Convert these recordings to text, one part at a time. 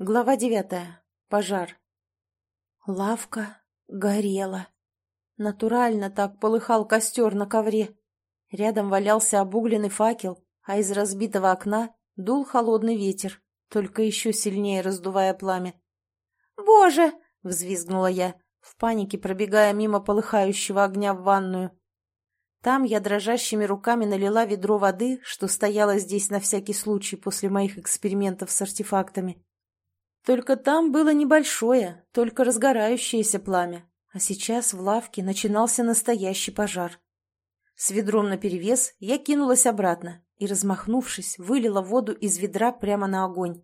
Глава девятая. Пожар. Лавка горела. Натурально так полыхал костер на ковре. Рядом валялся обугленный факел, а из разбитого окна дул холодный ветер, только еще сильнее раздувая пламя. «Боже!» — взвизгнула я, в панике пробегая мимо полыхающего огня в ванную. Там я дрожащими руками налила ведро воды, что стояло здесь на всякий случай после моих экспериментов с артефактами. Только там было небольшое, только разгорающееся пламя, а сейчас в лавке начинался настоящий пожар. С ведром наперевес я кинулась обратно и, размахнувшись, вылила воду из ведра прямо на огонь.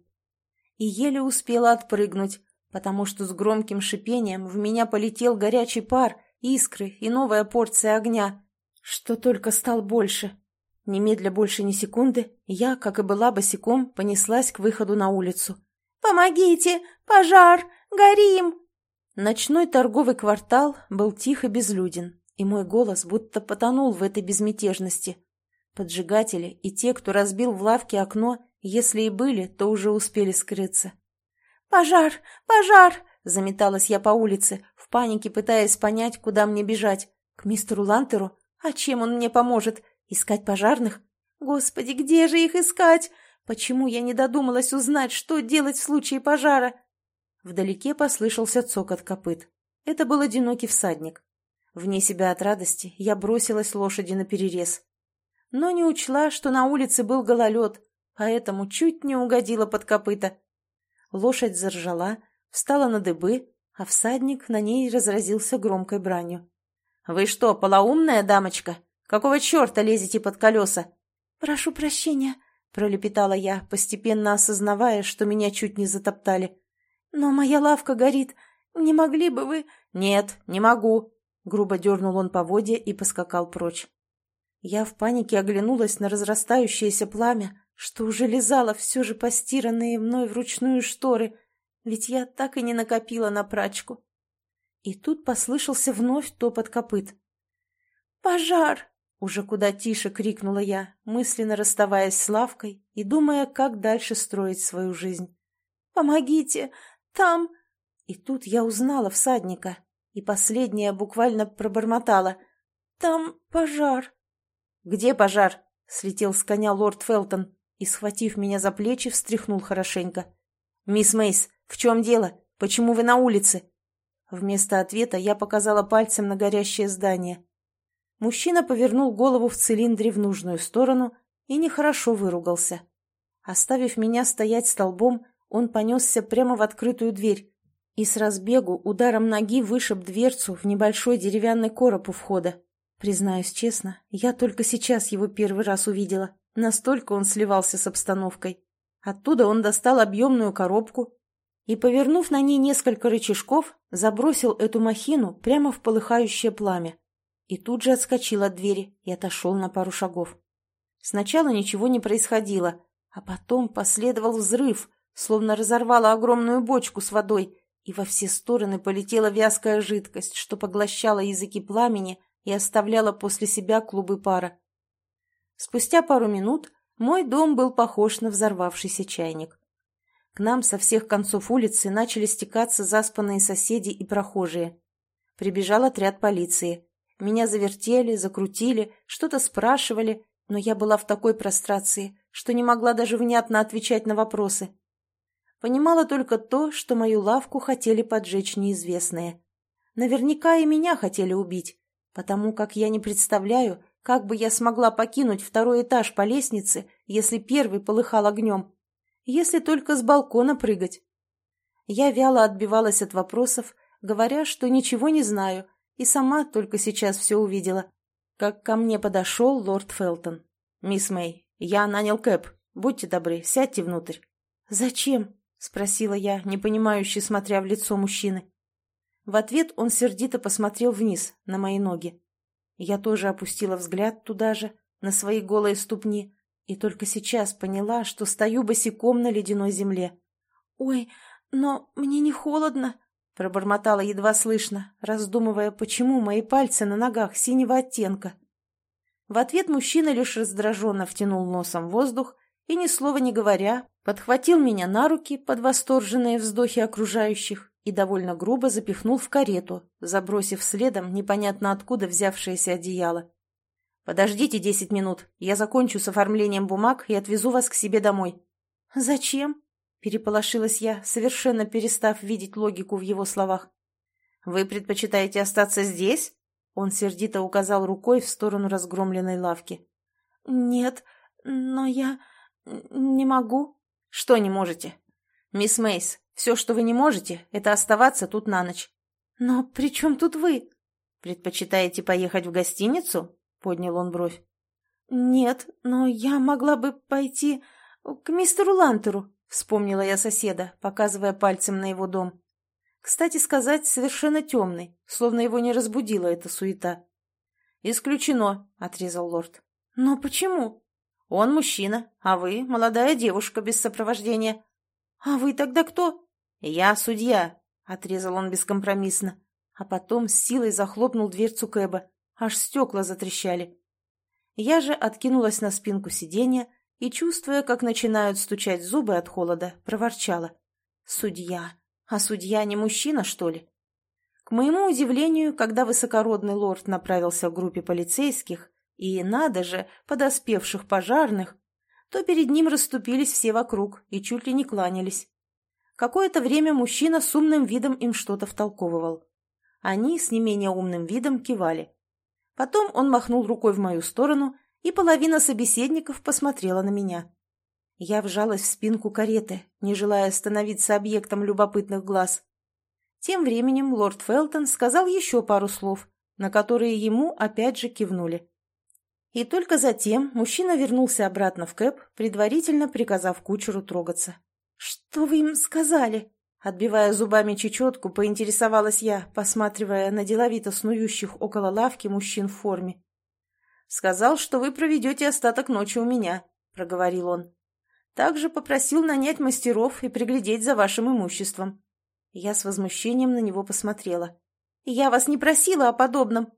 И еле успела отпрыгнуть, потому что с громким шипением в меня полетел горячий пар, искры и новая порция огня, что только стал больше. Немедля больше ни секунды, я, как и была босиком, понеслась к выходу на улицу. «Помогите! Пожар! Горим!» Ночной торговый квартал был тихо безлюден, и мой голос будто потонул в этой безмятежности. Поджигатели и те, кто разбил в лавке окно, если и были, то уже успели скрыться. «Пожар! Пожар!» — заметалась я по улице, в панике пытаясь понять, куда мне бежать. К мистеру Лантеру? А чем он мне поможет? Искать пожарных? Господи, где же их искать? Почему я не додумалась узнать, что делать в случае пожара? Вдалеке послышался цокот копыт. Это был одинокий всадник. Вне себя от радости я бросилась лошади на перерез. Но не учла, что на улице был гололед, поэтому чуть не угодила под копыта. Лошадь заржала, встала на дыбы, а всадник на ней разразился громкой бранью. «Вы что, полоумная дамочка? Какого черта лезете под колеса?» «Прошу прощения», пролепетала я, постепенно осознавая, что меня чуть не затоптали. «Но моя лавка горит. Не могли бы вы...» «Нет, не могу», — грубо дернул он поводья и поскакал прочь. Я в панике оглянулась на разрастающееся пламя, что уже лизало все же постиранные мной вручную шторы, ведь я так и не накопила на прачку. И тут послышался вновь топот копыт. «Пожар!» Уже куда тише крикнула я, мысленно расставаясь с лавкой и думая, как дальше строить свою жизнь. «Помогите! Там...» И тут я узнала всадника, и последняя буквально пробормотала. «Там пожар!» «Где пожар?» — слетел с коня лорд Фелтон и, схватив меня за плечи, встряхнул хорошенько. «Мисс Мейс, в чем дело? Почему вы на улице?» Вместо ответа я показала пальцем на горящее здание. Мужчина повернул голову в цилиндре в нужную сторону и нехорошо выругался. Оставив меня стоять столбом, он понесся прямо в открытую дверь и с разбегу ударом ноги вышиб дверцу в небольшой деревянный короб у входа. Признаюсь честно, я только сейчас его первый раз увидела. Настолько он сливался с обстановкой. Оттуда он достал объемную коробку и, повернув на ней несколько рычажков, забросил эту махину прямо в полыхающее пламя и тут же отскочил от двери и отошел на пару шагов. Сначала ничего не происходило, а потом последовал взрыв, словно разорвало огромную бочку с водой, и во все стороны полетела вязкая жидкость, что поглощала языки пламени и оставляла после себя клубы пара. Спустя пару минут мой дом был похож на взорвавшийся чайник. К нам со всех концов улицы начали стекаться заспанные соседи и прохожие. Прибежал отряд полиции. Меня завертели, закрутили, что-то спрашивали, но я была в такой прострации, что не могла даже внятно отвечать на вопросы. Понимала только то, что мою лавку хотели поджечь неизвестные. Наверняка и меня хотели убить, потому как я не представляю, как бы я смогла покинуть второй этаж по лестнице, если первый полыхал огнем. Если только с балкона прыгать. Я вяло отбивалась от вопросов, говоря, что ничего не знаю, и сама только сейчас все увидела, как ко мне подошел лорд Фелтон. «Мисс Мэй, я нанял Кэп. Будьте добры, сядьте внутрь». «Зачем?» — спросила я, непонимающе смотря в лицо мужчины. В ответ он сердито посмотрел вниз, на мои ноги. Я тоже опустила взгляд туда же, на свои голые ступни, и только сейчас поняла, что стою босиком на ледяной земле. «Ой, но мне не холодно», Пробормотала едва слышно, раздумывая, почему мои пальцы на ногах синего оттенка. В ответ мужчина лишь раздраженно втянул носом воздух и, ни слова не говоря, подхватил меня на руки под восторженные вздохи окружающих и довольно грубо запихнул в карету, забросив следом непонятно откуда взявшееся одеяло. «Подождите десять минут, я закончу с оформлением бумаг и отвезу вас к себе домой». «Зачем?» – переполошилась я, совершенно перестав видеть логику в его словах. «Вы предпочитаете остаться здесь?» Он сердито указал рукой в сторону разгромленной лавки. «Нет, но я не могу». «Что не можете?» «Мисс Мейс, все, что вы не можете, это оставаться тут на ночь». «Но при чем тут вы?» «Предпочитаете поехать в гостиницу?» — поднял он бровь. «Нет, но я могла бы пойти к мистеру Лантеру», — вспомнила я соседа, показывая пальцем на его дом. Кстати сказать, совершенно темный, словно его не разбудила эта суета. «Исключено», — отрезал лорд. «Но почему?» «Он мужчина, а вы — молодая девушка без сопровождения». «А вы тогда кто?» «Я судья», — отрезал он бескомпромиссно, а потом с силой захлопнул дверцу Кэба. Аж стекла затрещали. Я же откинулась на спинку сиденья и, чувствуя, как начинают стучать зубы от холода, проворчала. «Судья! А судья не мужчина, что ли? К моему удивлению, когда высокородный лорд направился к группе полицейских и, надо же, подоспевших пожарных, то перед ним расступились все вокруг и чуть ли не кланялись. Какое-то время мужчина с умным видом им что-то втолковывал. Они с не менее умным видом кивали. Потом он махнул рукой в мою сторону, и половина собеседников посмотрела на меня. Я вжалась в спинку кареты, не желая становиться объектом любопытных глаз. Тем временем лорд Фелтон сказал еще пару слов, на которые ему опять же кивнули. И только затем мужчина вернулся обратно в кэп, предварительно приказав кучеру трогаться. «Что вы им сказали?» Отбивая зубами чечетку, поинтересовалась я, посматривая на деловито снующих около лавки мужчин в форме. «Сказал, что вы проведете остаток ночи у меня», — проговорил он. Также попросил нанять мастеров и приглядеть за вашим имуществом. Я с возмущением на него посмотрела. «Я вас не просила о подобном.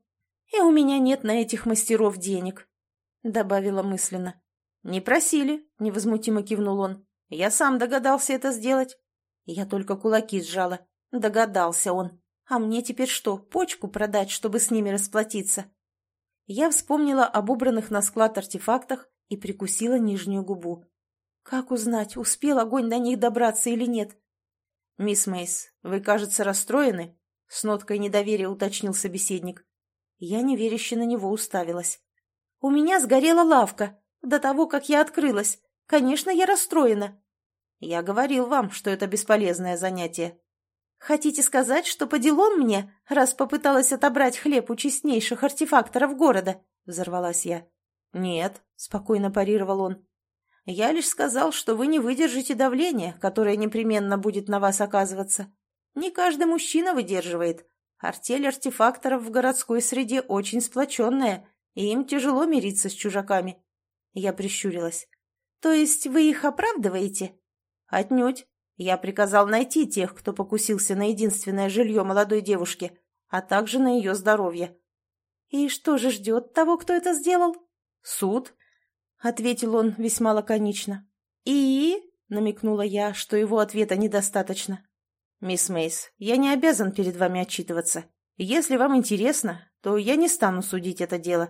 И у меня нет на этих мастеров денег», — добавила мысленно. «Не просили», — невозмутимо кивнул он. «Я сам догадался это сделать». Я только кулаки сжала. Догадался он. А мне теперь что, почку продать, чтобы с ними расплатиться? Я вспомнила об убранных на склад артефактах и прикусила нижнюю губу. Как узнать, успел огонь до них добраться или нет? «Мисс Мейс, вы, кажется, расстроены?» — с ноткой недоверия уточнил собеседник. Я неверяще на него уставилась. «У меня сгорела лавка. До того, как я открылась. Конечно, я расстроена». «Я говорил вам, что это бесполезное занятие». «Хотите сказать, что по делам мне, раз попыталась отобрать хлеб у честнейших артефакторов города?» — взорвалась я. «Нет», — спокойно парировал он. Я лишь сказал, что вы не выдержите давления, которое непременно будет на вас оказываться. Не каждый мужчина выдерживает. Артель артефакторов в городской среде очень сплоченная, и им тяжело мириться с чужаками. Я прищурилась. То есть вы их оправдываете? Отнюдь. Я приказал найти тех, кто покусился на единственное жилье молодой девушки, а также на ее здоровье. И что же ждет того, кто это сделал? Суд, — ответил он весьма лаконично. «И?» — намекнула я, что его ответа недостаточно. «Мисс Мейс, я не обязан перед вами отчитываться. Если вам интересно, то я не стану судить это дело».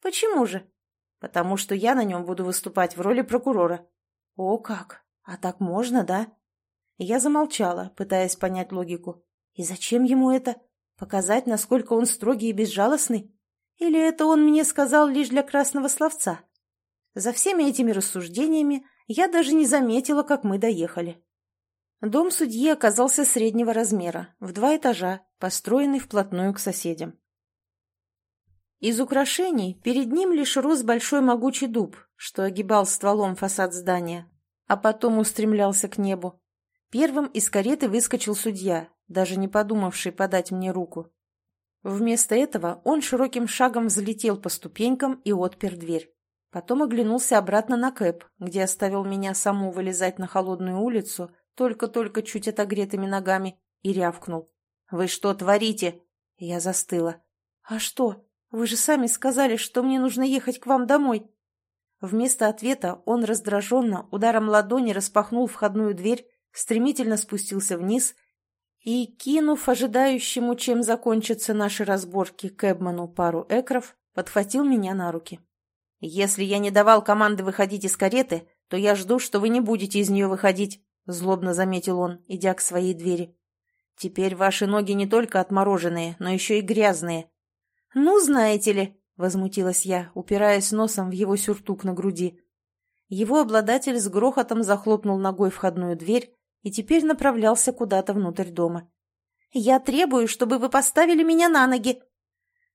«Почему же?» «Потому что я на нем буду выступать в роли прокурора». «О как! А так можно, да?» Я замолчала, пытаясь понять логику. «И зачем ему это? Показать, насколько он строгий и безжалостный? Или это он мне сказал лишь для красного словца?» За всеми этими рассуждениями я даже не заметила, как мы доехали. Дом судьи оказался среднего размера, в два этажа, построенный вплотную к соседям. Из украшений перед ним лишь рос большой могучий дуб, что огибал стволом фасад здания, а потом устремлялся к небу. Первым из кареты выскочил судья, даже не подумавший подать мне руку. Вместо этого он широким шагом взлетел по ступенькам и отпер дверь. Потом оглянулся обратно на Кэп, где оставил меня саму вылезать на холодную улицу, только-только чуть отогретыми ногами, и рявкнул. «Вы что творите?» Я застыла. «А что? Вы же сами сказали, что мне нужно ехать к вам домой». Вместо ответа он раздраженно ударом ладони распахнул входную дверь, стремительно спустился вниз и, кинув ожидающему, чем закончатся наши разборки, Кэбману пару экров, подхватил меня на руки. «Если я не давал команды выходить из кареты, то я жду, что вы не будете из нее выходить», — злобно заметил он, идя к своей двери. «Теперь ваши ноги не только отмороженные, но еще и грязные». «Ну, знаете ли», — возмутилась я, упираясь носом в его сюртук на груди. Его обладатель с грохотом захлопнул ногой входную дверь и теперь направлялся куда-то внутрь дома. «Я требую, чтобы вы поставили меня на ноги!»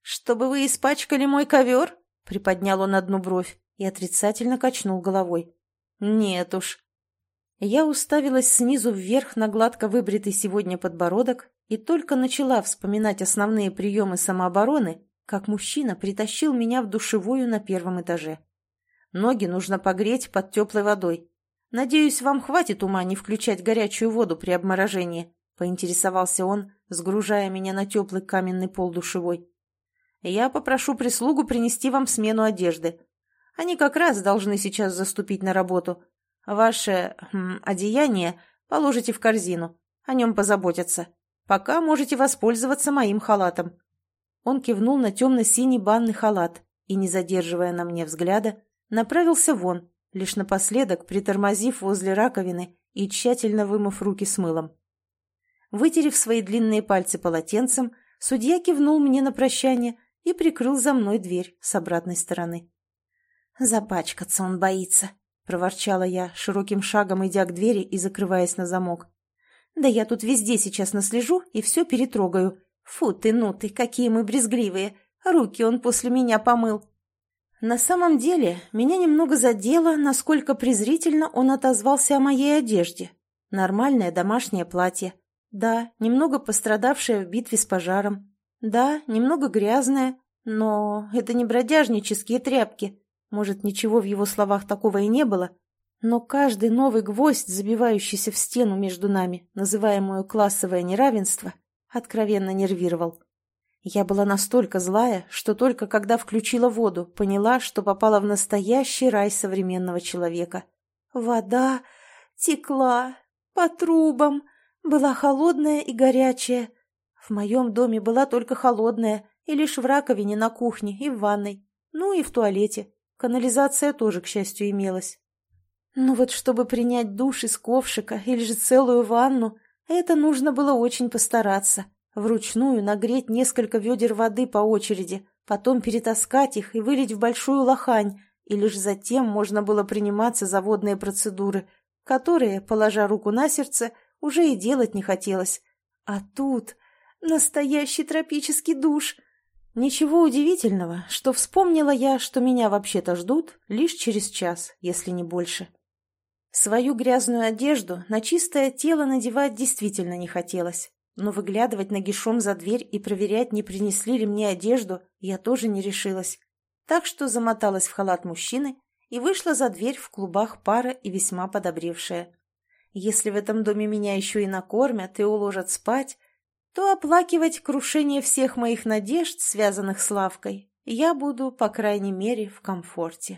«Чтобы вы испачкали мой ковер?» — приподнял он одну бровь и отрицательно качнул головой. «Нет уж». Я уставилась снизу вверх на гладко выбритый сегодня подбородок и только начала вспоминать основные приемы самообороны, как мужчина притащил меня в душевую на первом этаже. Ноги нужно погреть под теплой водой. Надеюсь, вам хватит ума не включать горячую воду при обморожении, поинтересовался он, сгружая меня на теплый каменный пол душевой. Я попрошу прислугу принести вам смену одежды. Они как раз должны сейчас заступить на работу. Ваше хм, одеяние положите в корзину, о нем позаботятся. Пока можете воспользоваться моим халатом». Он кивнул на темно-синий банный халат и, не задерживая на мне взгляда, направился вон, лишь напоследок притормозив возле раковины и тщательно вымыв руки с мылом. Вытерев свои длинные пальцы полотенцем, судья кивнул мне на прощание и прикрыл за мной дверь с обратной стороны. «Запачкаться он боится», — проворчала я, широким шагом идя к двери и закрываясь на замок. «Да я тут везде сейчас наслежу и все перетрогаю. Фу ты, ну ты, какие мы брезгливые! Руки он после меня помыл». На самом деле, меня немного задело, насколько презрительно он отозвался о моей одежде. Нормальное домашнее платье. Да, немного пострадавшее в битве с пожаром. Да, немного грязная, но это не бродяжнические тряпки. Может, ничего в его словах такого и не было? Но каждый новый гвоздь, забивающийся в стену между нами, называемую классовое неравенство, откровенно нервировал. Я была настолько злая, что только когда включила воду, поняла, что попала в настоящий рай современного человека. Вода текла по трубам, была холодная и горячая, в моем доме была только холодная, и лишь в раковине на кухне и в ванной, ну и в туалете. Канализация тоже, к счастью, имелась. Но вот чтобы принять душ из ковшика или же целую ванну, это нужно было очень постараться. Вручную нагреть несколько ведер воды по очереди, потом перетаскать их и вылить в большую лохань, и лишь затем можно было приниматься за водные процедуры, которые, положа руку на сердце, уже и делать не хотелось. А тут Настоящий тропический душ. Ничего удивительного, что вспомнила я, что меня вообще-то ждут лишь через час, если не больше. Свою грязную одежду на чистое тело надевать действительно не хотелось, но выглядывать нагишом за дверь и проверять, не принесли ли мне одежду, я тоже не решилась. Так что замоталась в халат мужчины и вышла за дверь в клубах пара и весьма подобревшая. Если в этом доме меня еще и накормят и уложат спать, то оплакивать крушение всех моих надежд, связанных с лавкой, я буду, по крайней мере, в комфорте.